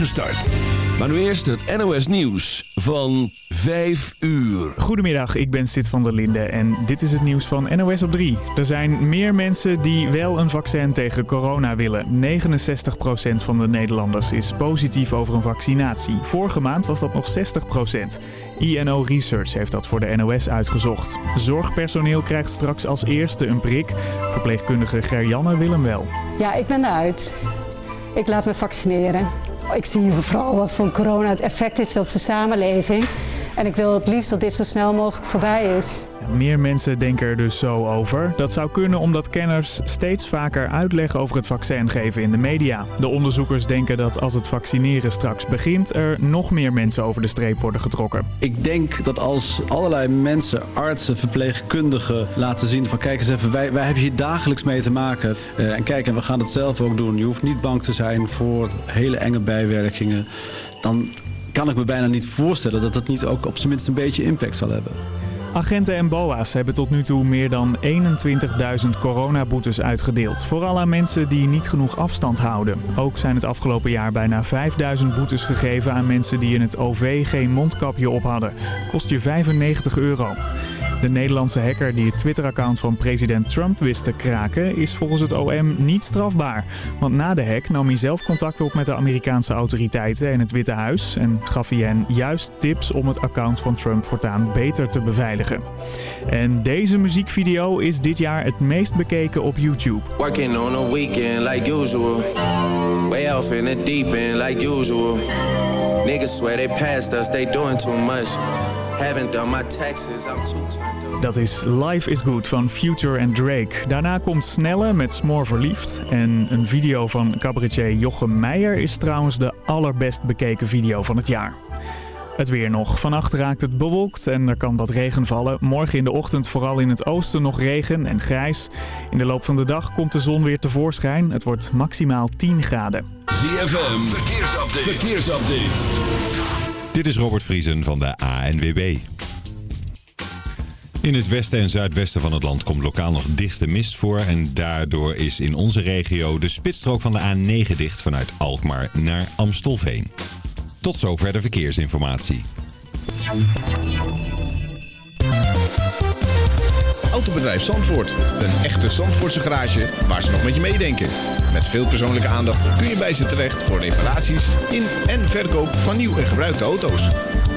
start. Maar nu eerst het NOS Nieuws van 5 uur. Goedemiddag, ik ben Sid van der Linde en dit is het nieuws van NOS op 3. Er zijn meer mensen die wel een vaccin tegen corona willen. 69% van de Nederlanders is positief over een vaccinatie. Vorige maand was dat nog 60%. INO Research heeft dat voor de NOS uitgezocht. Zorgpersoneel krijgt straks als eerste een prik. Verpleegkundige Gerjanne wil hem wel. Ja, ik ben eruit. Ik laat me vaccineren. Ik zie vooral wat voor corona het effect heeft op de samenleving. En ik wil het liefst dat dit zo snel mogelijk voorbij is. Meer mensen denken er dus zo over. Dat zou kunnen omdat kenners steeds vaker uitleg over het vaccin geven in de media. De onderzoekers denken dat als het vaccineren straks begint... er nog meer mensen over de streep worden getrokken. Ik denk dat als allerlei mensen, artsen, verpleegkundigen laten zien... van kijk eens even, wij, wij hebben hier dagelijks mee te maken. Uh, en kijk, en we gaan het zelf ook doen. Je hoeft niet bang te zijn voor hele enge bijwerkingen. Dan kan ik me bijna niet voorstellen dat dat niet ook op zijn minst een beetje impact zal hebben. Agenten en BOA's hebben tot nu toe meer dan 21.000 coronaboetes uitgedeeld. Vooral aan mensen die niet genoeg afstand houden. Ook zijn het afgelopen jaar bijna 5.000 boetes gegeven aan mensen die in het OV geen mondkapje op hadden. Kost je 95 euro. De Nederlandse hacker die het Twitter-account van president Trump wist te kraken... is volgens het OM niet strafbaar. Want na de hack nam hij zelf contact op met de Amerikaanse autoriteiten en het Witte Huis... en gaf hij hen juist tips om het account van Trump voortaan beter te beveiligen. En deze muziekvideo is dit jaar het meest bekeken op YouTube. Working on a weekend like usual. Way off in the deep end like usual. Niggas swear they passed us, they doing too much. Haven't done my taxes, I'm too. Dat is Life is Good van Future en Drake. Daarna komt Snelle met Smoor Verliefd. En een video van cabaretier Jochem Meijer is trouwens de allerbest bekeken video van het jaar. Het weer nog. Vannacht raakt het bewolkt en er kan wat regen vallen. Morgen in de ochtend vooral in het oosten nog regen en grijs. In de loop van de dag komt de zon weer tevoorschijn. Het wordt maximaal 10 graden. ZFM, verkeersupdate. verkeersupdate. Dit is Robert Vriesen van de ANWB. In het westen en zuidwesten van het land komt lokaal nog dichte mist voor. En daardoor is in onze regio de spitsstrook van de A9 dicht vanuit Alkmaar naar Amstelveen. Tot zover de verkeersinformatie. Autobedrijf Zandvoort. Een echte Zandvoortse garage waar ze nog met je meedenken. Met veel persoonlijke aandacht kun je bij ze terecht voor reparaties in en verkoop van nieuw en gebruikte auto's.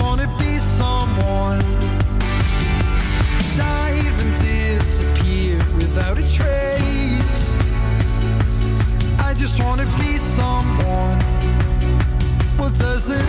wanna be someone. Dive and disappear without a trace. I just wanna be someone. Well, doesn't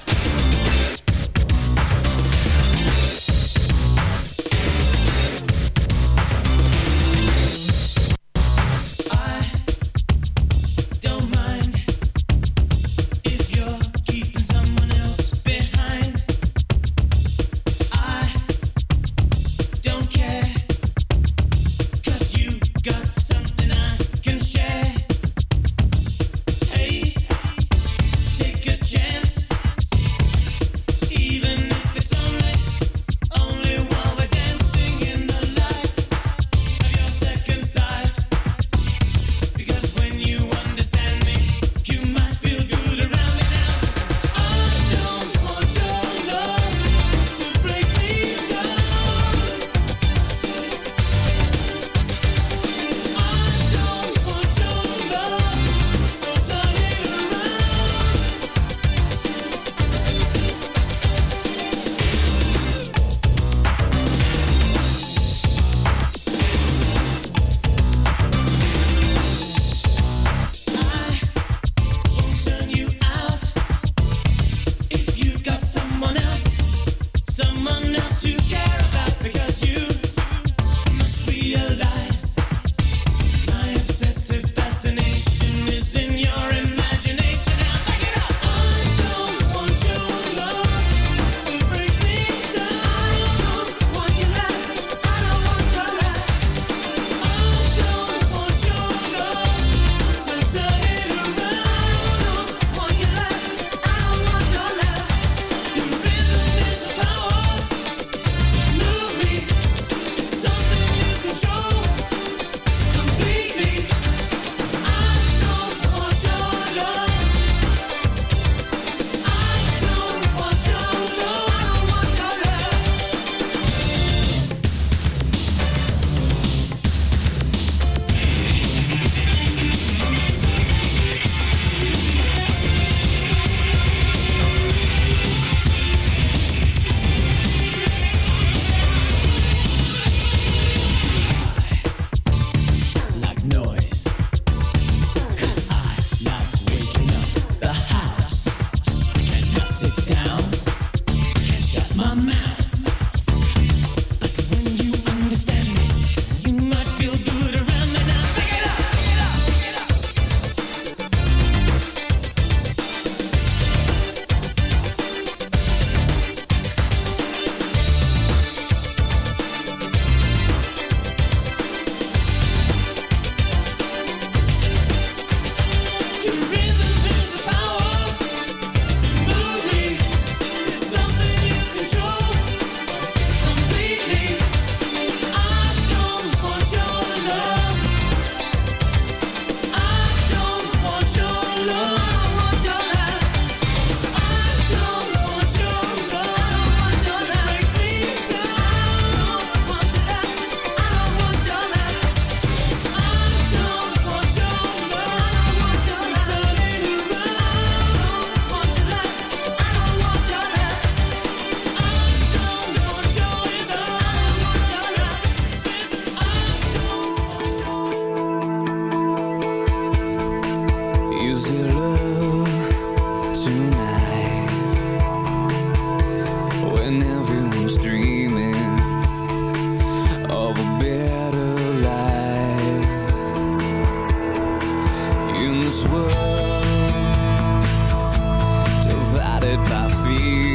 I feel. fear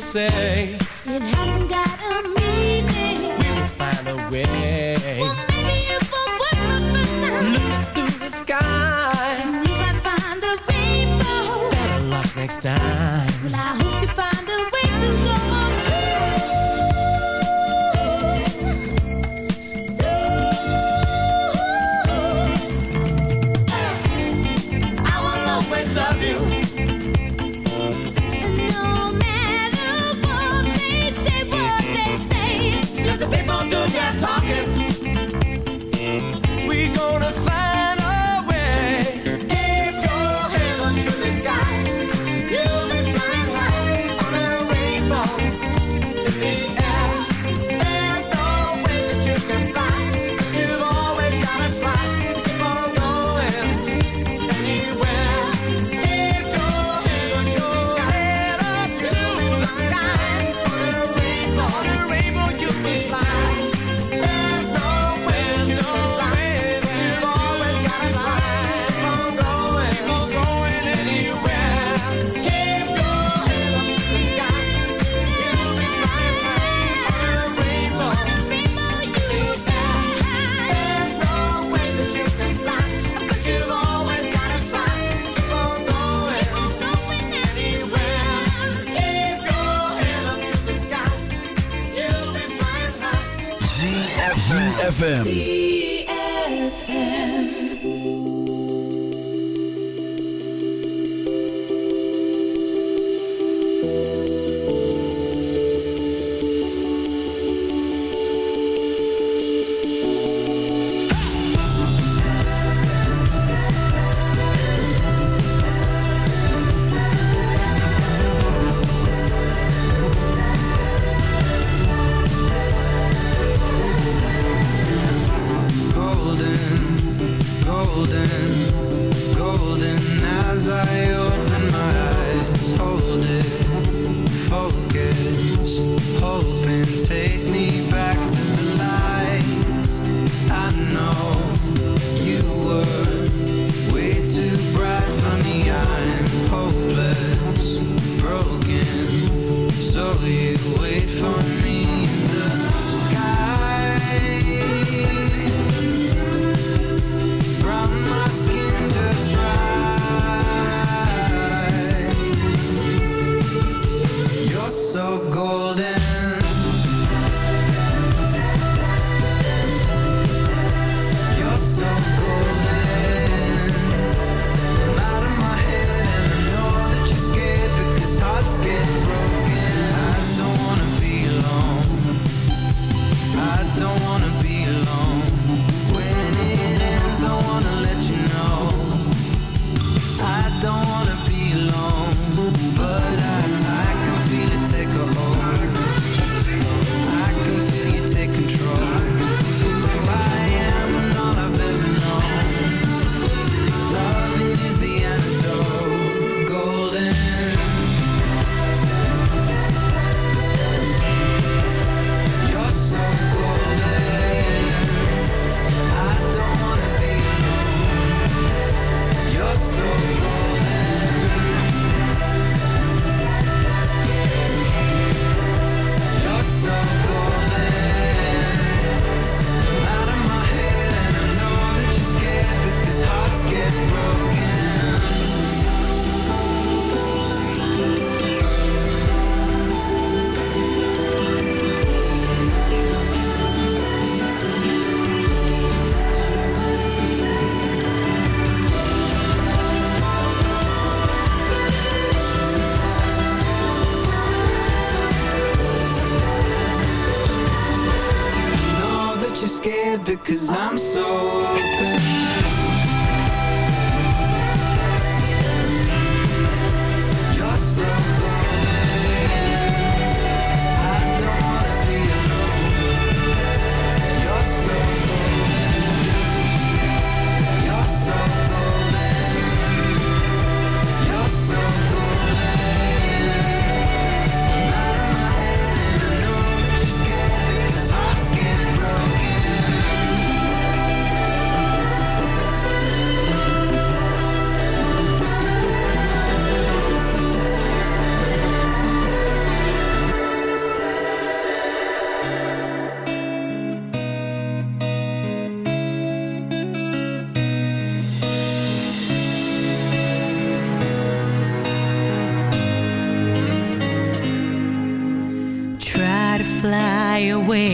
say ZFM.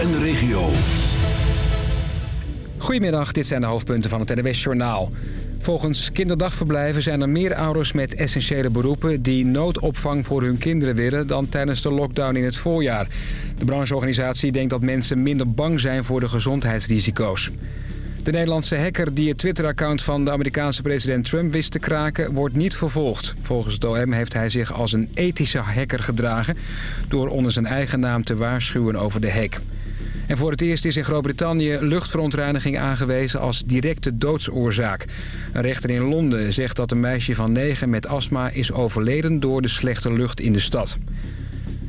En de regio. Goedemiddag, dit zijn de hoofdpunten van het NWS Journaal. Volgens kinderdagverblijven zijn er meer ouders met essentiële beroepen... die noodopvang voor hun kinderen willen dan tijdens de lockdown in het voorjaar. De brancheorganisatie denkt dat mensen minder bang zijn voor de gezondheidsrisico's. De Nederlandse hacker die het Twitter-account van de Amerikaanse president Trump wist te kraken... wordt niet vervolgd. Volgens het OM heeft hij zich als een ethische hacker gedragen... door onder zijn eigen naam te waarschuwen over de hack. En voor het eerst is in Groot-Brittannië luchtverontreiniging aangewezen als directe doodsoorzaak. Een rechter in Londen zegt dat een meisje van 9 met astma is overleden door de slechte lucht in de stad.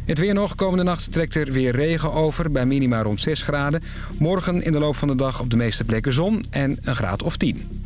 Het weer nog. Komende nacht trekt er weer regen over bij minima rond 6 graden. Morgen in de loop van de dag op de meeste plekken zon en een graad of 10.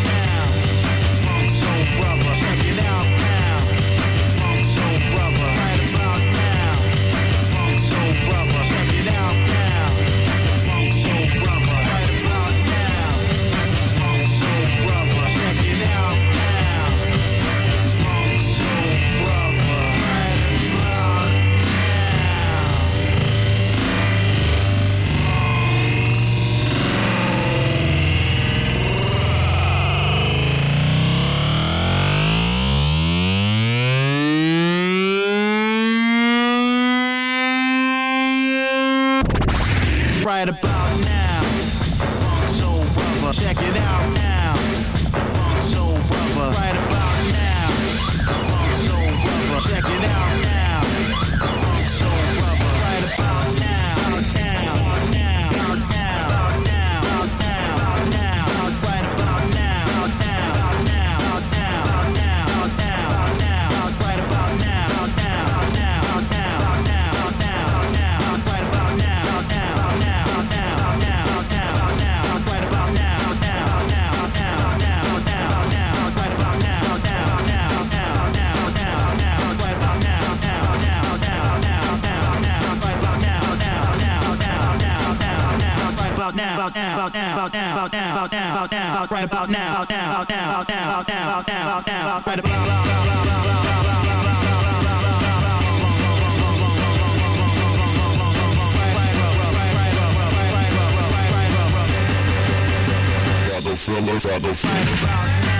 motherfucker.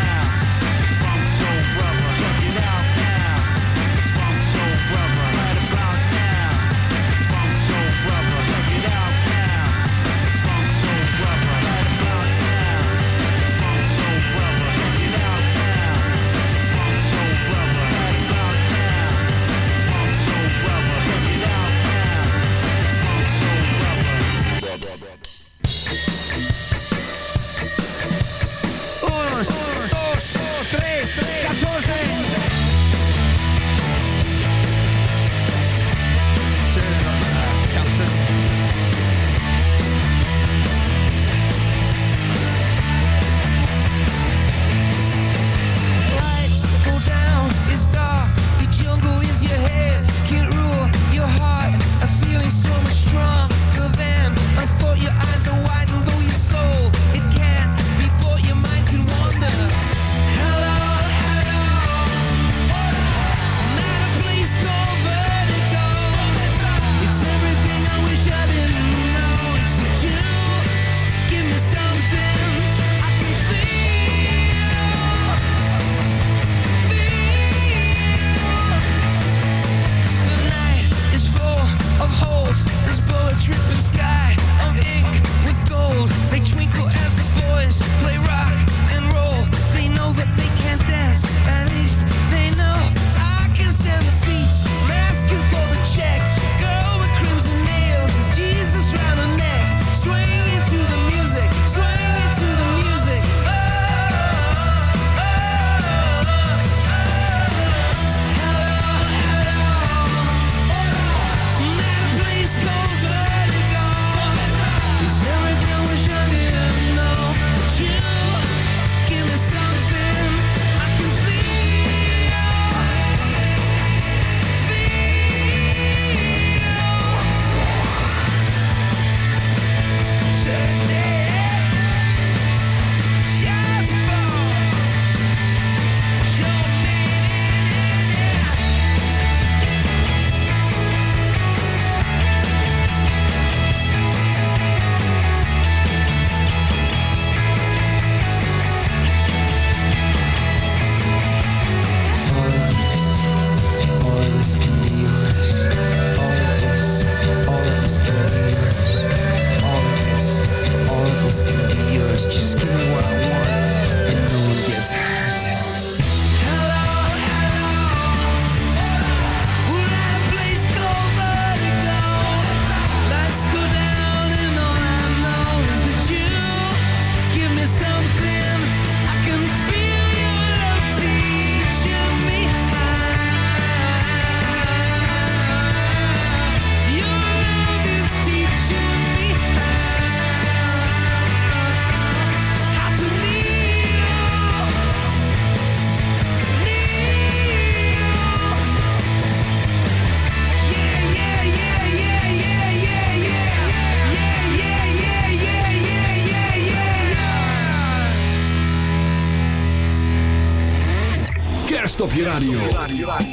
je radio.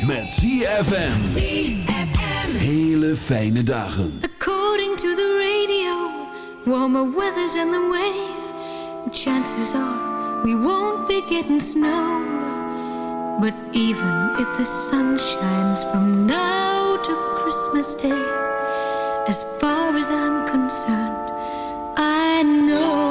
Met ZFM. Hele fijne dagen. According to the radio. Warmer weather's in the way. Chances are we won't be getting snow. But even if the sun shines from now to Christmas Day. As far as I'm concerned, I know.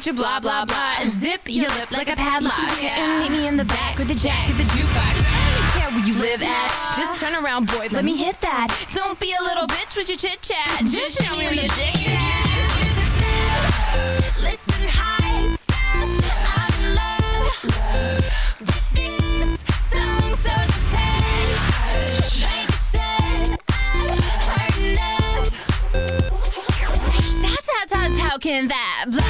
with your blah blah blah. Zip your lip like a padlock. And meet me in the back with the jack of the jukebox. Don't care where you live at. Just turn around, boy. Let me hit that. Don't be a little bitch with your chit chat. Just show me where your dick. Listen, high stars. I'm in love with this song, so just take. Like you said, I've heard enough. How, how, how, how can that? Blah